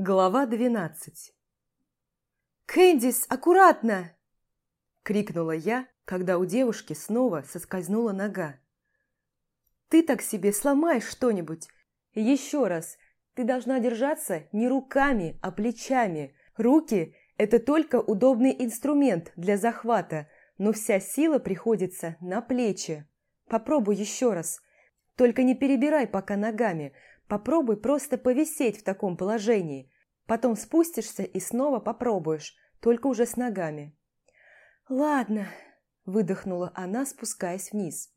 Глава двенадцать «Кэндис, аккуратно!» – крикнула я, когда у девушки снова соскользнула нога. «Ты так себе сломаешь что-нибудь. Еще раз, ты должна держаться не руками, а плечами. Руки – это только удобный инструмент для захвата, но вся сила приходится на плечи. Попробуй еще раз. Только не перебирай пока ногами – Попробуй просто повисеть в таком положении. Потом спустишься и снова попробуешь, только уже с ногами. «Ладно», – выдохнула она, спускаясь вниз.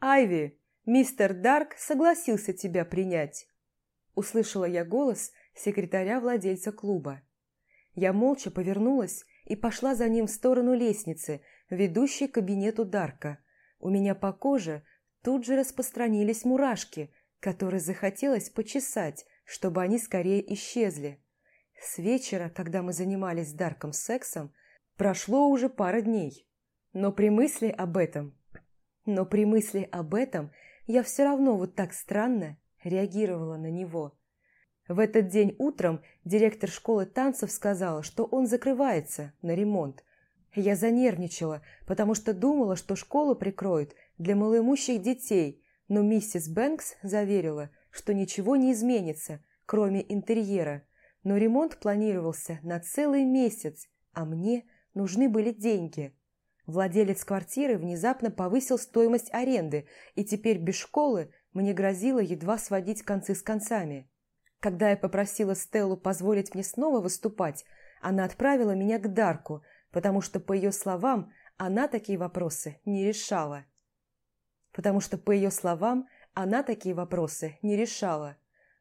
«Айви, мистер Дарк согласился тебя принять», – услышала я голос секретаря-владельца клуба. Я молча повернулась и пошла за ним в сторону лестницы, ведущей к кабинету Дарка. У меня по коже тут же распространились мурашки – которые захотелось почесать, чтобы они скорее исчезли. С вечера, когда мы занимались Дарком сексом, прошло уже пара дней. Но при мысли об этом... Но при мысли об этом я все равно вот так странно реагировала на него. В этот день утром директор школы танцев сказала, что он закрывается на ремонт. Я занервничала, потому что думала, что школу прикроют для малоимущих детей – но миссис Бэнкс заверила, что ничего не изменится, кроме интерьера, но ремонт планировался на целый месяц, а мне нужны были деньги. Владелец квартиры внезапно повысил стоимость аренды, и теперь без школы мне грозило едва сводить концы с концами. Когда я попросила Стеллу позволить мне снова выступать, она отправила меня к Дарку, потому что, по ее словам, она такие вопросы не решала потому что, по ее словам, она такие вопросы не решала.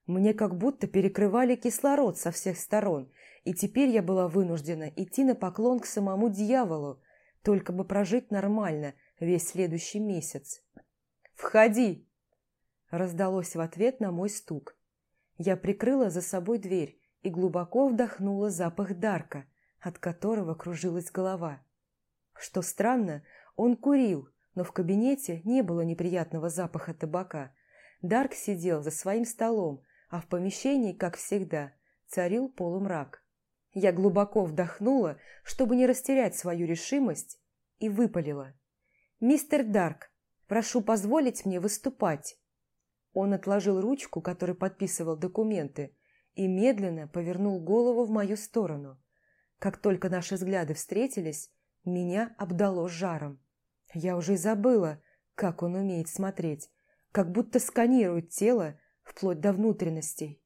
Мне как будто перекрывали кислород со всех сторон, и теперь я была вынуждена идти на поклон к самому дьяволу, только бы прожить нормально весь следующий месяц. «Входи!» раздалось в ответ на мой стук. Я прикрыла за собой дверь и глубоко вдохнула запах Дарка, от которого кружилась голова. Что странно, он курил, но в кабинете не было неприятного запаха табака. Дарк сидел за своим столом, а в помещении, как всегда, царил полумрак. Я глубоко вдохнула, чтобы не растерять свою решимость, и выпалила. «Мистер Дарк, прошу позволить мне выступать». Он отложил ручку, которой подписывал документы, и медленно повернул голову в мою сторону. Как только наши взгляды встретились, меня обдало жаром. Я уже забыла, как он умеет смотреть, как будто сканирует тело вплоть до внутренностей.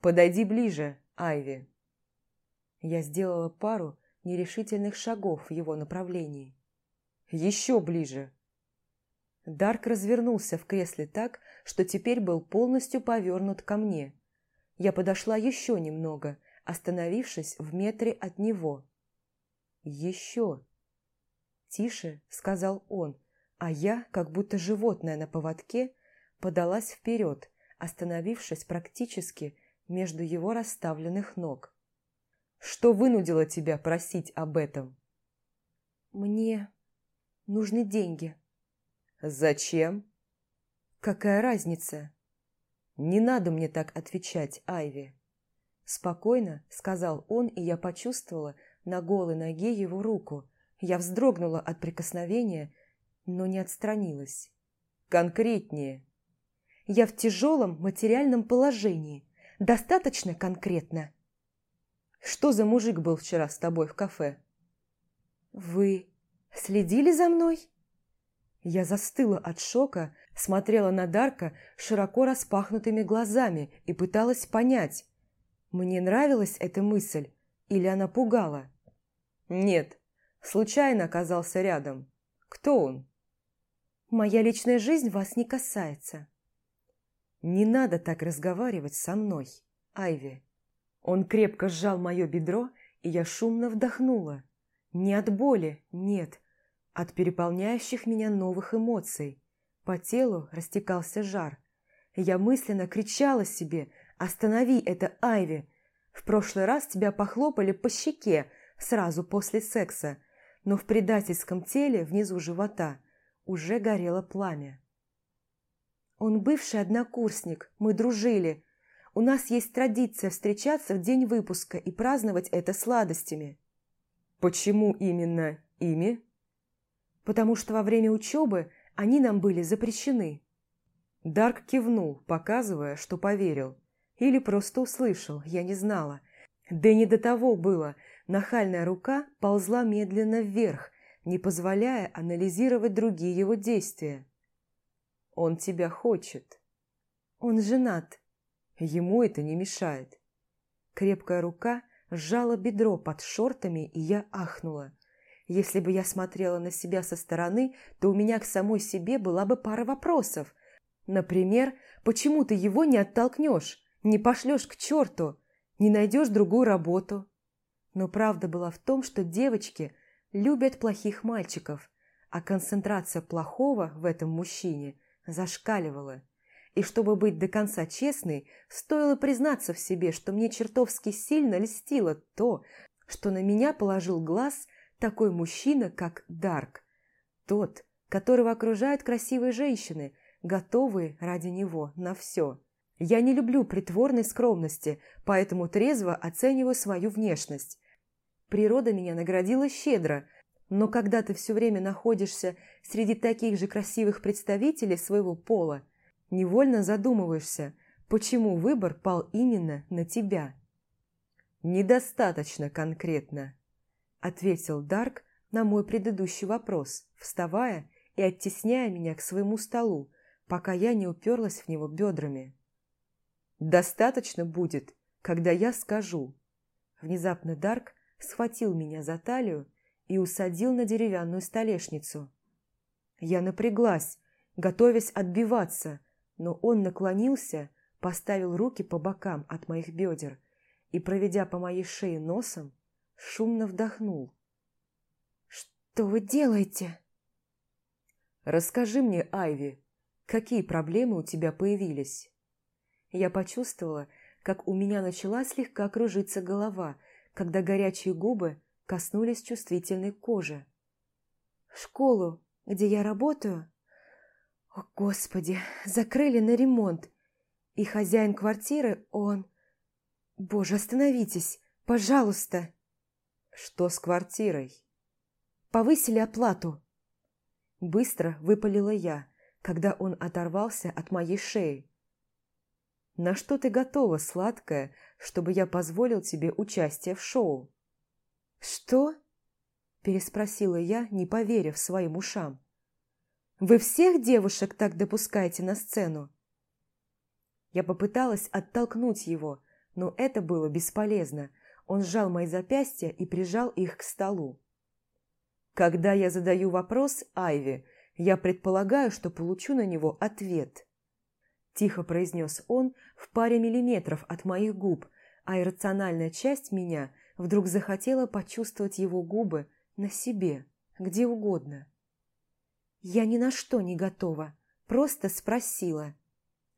«Подойди ближе, Айви». Я сделала пару нерешительных шагов в его направлении. «Еще ближе». Дарк развернулся в кресле так, что теперь был полностью повернут ко мне. Я подошла еще немного, остановившись в метре от него. «Еще». «Тише», — сказал он, а я, как будто животное на поводке, подалась вперед, остановившись практически между его расставленных ног. «Что вынудило тебя просить об этом?» «Мне нужны деньги». «Зачем?» «Какая разница?» «Не надо мне так отвечать, Айви». Спокойно, сказал он, и я почувствовала на голой ноге его руку, я вздрогнула от прикосновения, но не отстранилась. «Конкретнее!» «Я в тяжелом материальном положении. Достаточно конкретно?» «Что за мужик был вчера с тобой в кафе?» «Вы следили за мной?» Я застыла от шока, смотрела на Дарка широко распахнутыми глазами и пыталась понять, мне нравилась эта мысль или она пугала. «Нет, Случайно оказался рядом. Кто он? Моя личная жизнь вас не касается. Не надо так разговаривать со мной, Айви. Он крепко сжал мое бедро, и я шумно вдохнула. Не от боли, нет, от переполняющих меня новых эмоций. По телу растекался жар. Я мысленно кричала себе «Останови это, Айви!» В прошлый раз тебя похлопали по щеке сразу после секса, но в предательском теле внизу живота уже горело пламя. Он бывший однокурсник, мы дружили. У нас есть традиция встречаться в день выпуска и праздновать это сладостями». «Почему именно ими?» «Потому что во время учебы они нам были запрещены». Дарк кивнул, показывая, что поверил. Или просто услышал, я не знала. Да не до того было. Нахальная рука ползла медленно вверх, не позволяя анализировать другие его действия. «Он тебя хочет». «Он женат». Ему это не мешает. Крепкая рука сжала бедро под шортами, и я ахнула. Если бы я смотрела на себя со стороны, то у меня к самой себе была бы пара вопросов. Например, почему ты его не оттолкнешь, не пошлешь к черту, не найдешь другую работу? Но правда была в том, что девочки любят плохих мальчиков, а концентрация плохого в этом мужчине зашкаливала. И чтобы быть до конца честной, стоило признаться в себе, что мне чертовски сильно льстило то, что на меня положил глаз такой мужчина, как Дарк. Тот, которого окружают красивые женщины, готовые ради него на все. Я не люблю притворной скромности, поэтому трезво оцениваю свою внешность. Природа меня наградила щедро, но когда ты все время находишься среди таких же красивых представителей своего пола, невольно задумываешься, почему выбор пал именно на тебя. «Недостаточно конкретно», – ответил Дарк на мой предыдущий вопрос, вставая и оттесняя меня к своему столу, пока я не уперлась в него бедрами. «Достаточно будет, когда я скажу». Внезапно Дарк схватил меня за талию и усадил на деревянную столешницу. Я напряглась, готовясь отбиваться, но он наклонился, поставил руки по бокам от моих бедер и, проведя по моей шее носом, шумно вдохнул. «Что вы делаете?» «Расскажи мне, Айви, какие проблемы у тебя появились?» Я почувствовала, как у меня начала слегка кружиться голова – когда горячие губы коснулись чувствительной кожи. «Школу, где я работаю?» «О, Господи, закрыли на ремонт, и хозяин квартиры, он...» «Боже, остановитесь, пожалуйста!» «Что с квартирой?» «Повысили оплату!» Быстро выпалила я, когда он оторвался от моей шеи. На что ты готова, сладкая, чтобы я позволил тебе участие в шоу?» «Что?» – переспросила я, не поверив своим ушам. «Вы всех девушек так допускаете на сцену?» Я попыталась оттолкнуть его, но это было бесполезно. Он сжал мои запястья и прижал их к столу. «Когда я задаю вопрос Айве, я предполагаю, что получу на него ответ». Тихо произнес он в паре миллиметров от моих губ, а иррациональная часть меня вдруг захотела почувствовать его губы на себе, где угодно. Я ни на что не готова, просто спросила.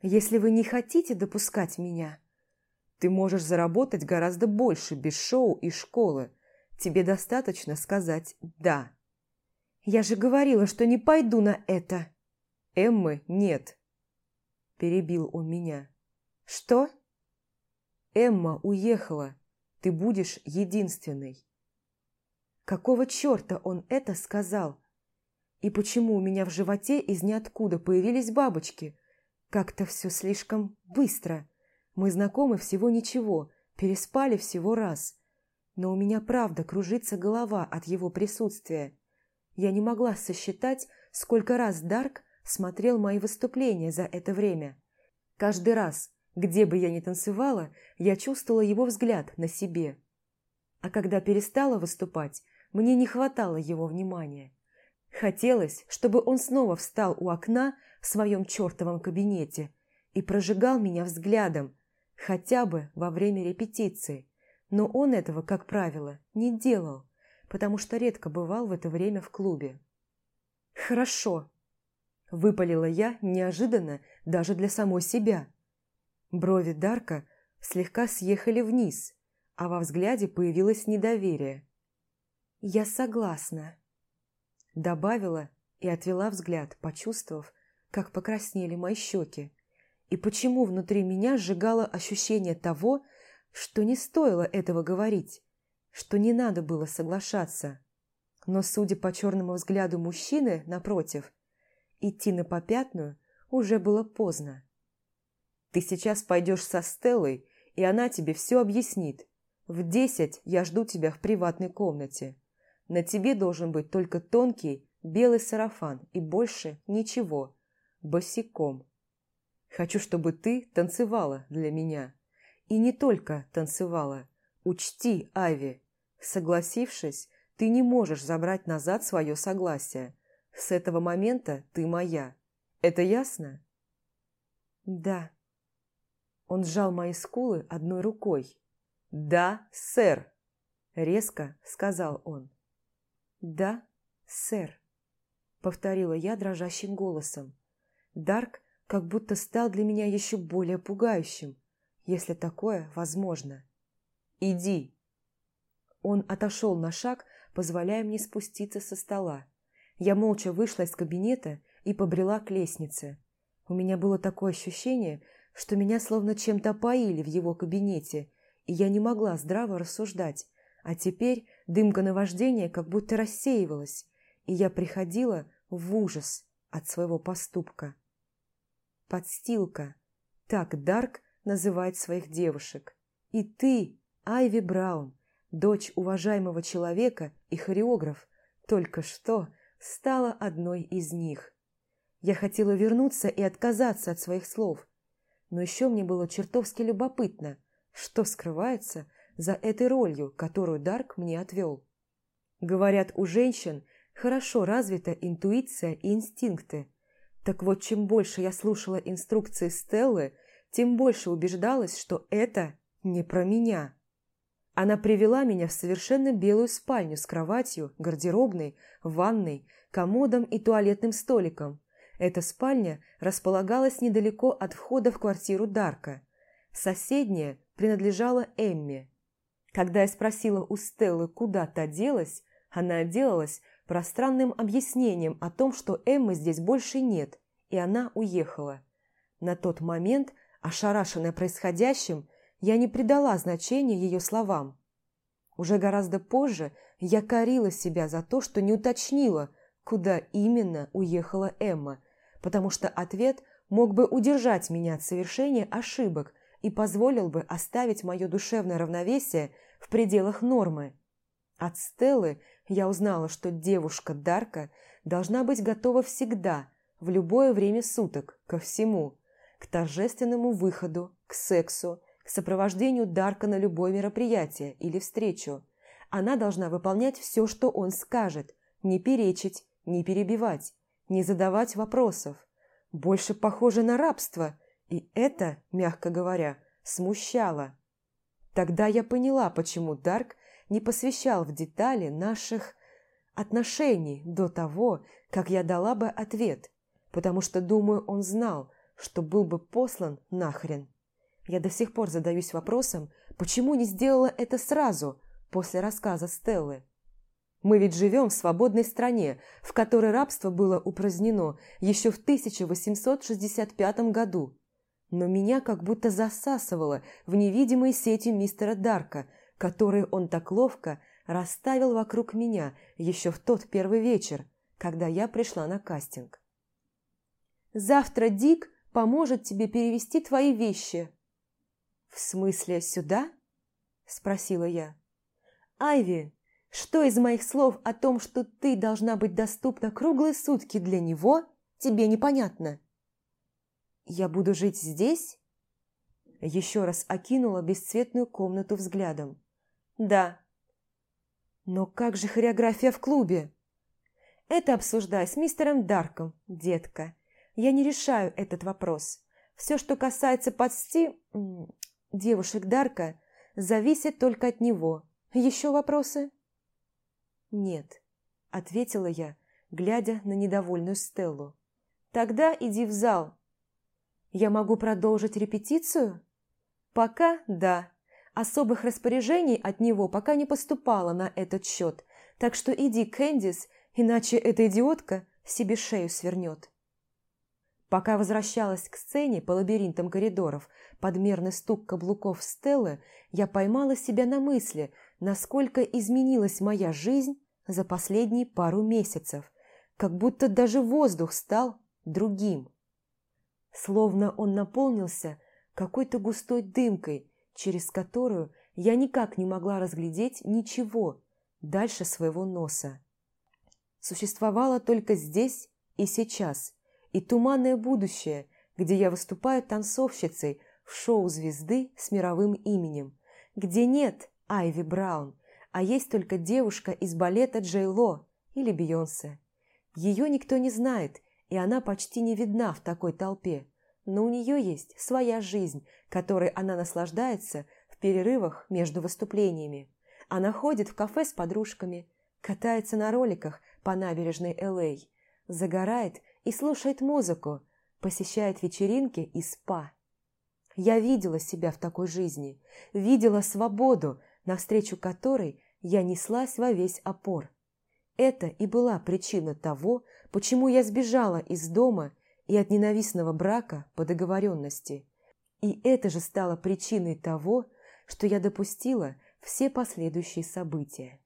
Если вы не хотите допускать меня... Ты можешь заработать гораздо больше без шоу и школы. Тебе достаточно сказать «да». Я же говорила, что не пойду на это. Эммы нет перебил он меня. «Что?» «Эмма уехала. Ты будешь единственной». Какого черта он это сказал? И почему у меня в животе из ниоткуда появились бабочки? Как-то все слишком быстро. Мы знакомы всего ничего, переспали всего раз. Но у меня правда кружится голова от его присутствия. Я не могла сосчитать, сколько раз Дарк смотрел мои выступления за это время. Каждый раз, где бы я ни танцевала, я чувствовала его взгляд на себе. А когда перестала выступать, мне не хватало его внимания. Хотелось, чтобы он снова встал у окна в своем чертовом кабинете и прожигал меня взглядом, хотя бы во время репетиции. Но он этого, как правило, не делал, потому что редко бывал в это время в клубе. «Хорошо», Выпалила я неожиданно даже для самой себя. Брови Дарка слегка съехали вниз, а во взгляде появилось недоверие. «Я согласна», – добавила и отвела взгляд, почувствовав, как покраснели мои щеки. И почему внутри меня сжигало ощущение того, что не стоило этого говорить, что не надо было соглашаться. Но, судя по черному взгляду мужчины, напротив, идти на попятную уже было поздно. «Ты сейчас пойдешь со Стеллой, и она тебе все объяснит. В десять я жду тебя в приватной комнате. На тебе должен быть только тонкий белый сарафан и больше ничего. Босиком. Хочу, чтобы ты танцевала для меня. И не только танцевала. Учти, Ави, согласившись, ты не можешь забрать назад свое согласие. С этого момента ты моя. Это ясно? Да. Он сжал мои скулы одной рукой. «Да, сэр!» – резко сказал он. «Да, сэр», – повторила я дрожащим голосом. Дарк как будто стал для меня еще более пугающим, если такое возможно. «Иди!» Он отошел на шаг, позволяя мне спуститься со стола. Я молча вышла из кабинета и побрела к лестнице. У меня было такое ощущение, что меня словно чем-то поили в его кабинете, и я не могла здраво рассуждать. А теперь дымка наваждения как будто рассеивалась, и я приходила в ужас от своего поступка. Подстилка. Так Дарк называет своих девушек. И ты, Айви Браун, дочь уважаемого человека и хореограф, только что стала одной из них. Я хотела вернуться и отказаться от своих слов, но еще мне было чертовски любопытно, что скрывается за этой ролью, которую Дарк мне отвел. Говорят, у женщин хорошо развита интуиция и инстинкты. Так вот, чем больше я слушала инструкции Стеллы, тем больше убеждалась, что это не про меня. Она привела меня в совершенно белую спальню с кроватью, гардеробной, ванной, комодом и туалетным столиком. Эта спальня располагалась недалеко от входа в квартиру Дарка. Соседняя принадлежала Эмме. Когда я спросила у Стеллы, куда та делась, она отделалась пространным объяснением о том, что Эммы здесь больше нет, и она уехала. На тот момент, ошарашенная происходящим, я не придала значения ее словам. Уже гораздо позже я корила себя за то, что не уточнила, куда именно уехала Эмма, потому что ответ мог бы удержать меня от совершения ошибок и позволил бы оставить мое душевное равновесие в пределах нормы. От Стеллы я узнала, что девушка Дарка должна быть готова всегда, в любое время суток, ко всему, к торжественному выходу, к сексу, к сопровождению Дарка на любое мероприятие или встречу. Она должна выполнять все, что он скажет, не перечить, не перебивать, не задавать вопросов. Больше похоже на рабство, и это, мягко говоря, смущало. Тогда я поняла, почему Дарк не посвящал в детали наших отношений до того, как я дала бы ответ, потому что, думаю, он знал, что был бы послан нахрен. Я до сих пор задаюсь вопросом, почему не сделала это сразу, после рассказа Стеллы. Мы ведь живем в свободной стране, в которой рабство было упразднено еще в 1865 году. Но меня как будто засасывало в невидимые сети мистера Дарка, которые он так ловко расставил вокруг меня еще в тот первый вечер, когда я пришла на кастинг. «Завтра Дик поможет тебе перевести твои вещи», «В смысле, сюда?» – спросила я. «Айви, что из моих слов о том, что ты должна быть доступна круглые сутки для него, тебе непонятно?» «Я буду жить здесь?» Еще раз окинула бесцветную комнату взглядом. «Да». «Но как же хореография в клубе?» «Это обсуждай с мистером Дарком, детка. Я не решаю этот вопрос. Все, что касается подсти девушек Дарка зависит только от него. Еще вопросы?» «Нет», — ответила я, глядя на недовольную Стеллу. «Тогда иди в зал». «Я могу продолжить репетицию?» «Пока да. Особых распоряжений от него пока не поступало на этот счет, так что иди, Кэндис, иначе эта идиотка себе шею свернет». Пока возвращалась к сцене по лабиринтам коридоров, подмерный стук каблуков Стеллы, я поймала себя на мысли, насколько изменилась моя жизнь за последние пару месяцев, как будто даже воздух стал другим. Словно он наполнился какой-то густой дымкой, через которую я никак не могла разглядеть ничего дальше своего носа. Существовало только здесь и сейчас – и туманное будущее, где я выступаю танцовщицей в шоу звезды с мировым именем, где нет Айви Браун, а есть только девушка из балета Джей Ло или Бейонсе. Ее никто не знает, и она почти не видна в такой толпе, но у нее есть своя жизнь, которой она наслаждается в перерывах между выступлениями. Она ходит в кафе с подружками, катается на роликах по набережной Л.А., загорает и слушает музыку, посещает вечеринки и спа. Я видела себя в такой жизни, видела свободу, навстречу которой я неслась во весь опор. Это и была причина того, почему я сбежала из дома и от ненавистного брака по договоренности. И это же стало причиной того, что я допустила все последующие события.